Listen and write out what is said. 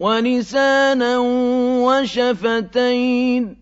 وَلِسَانًا وَشَفَتَيْنِ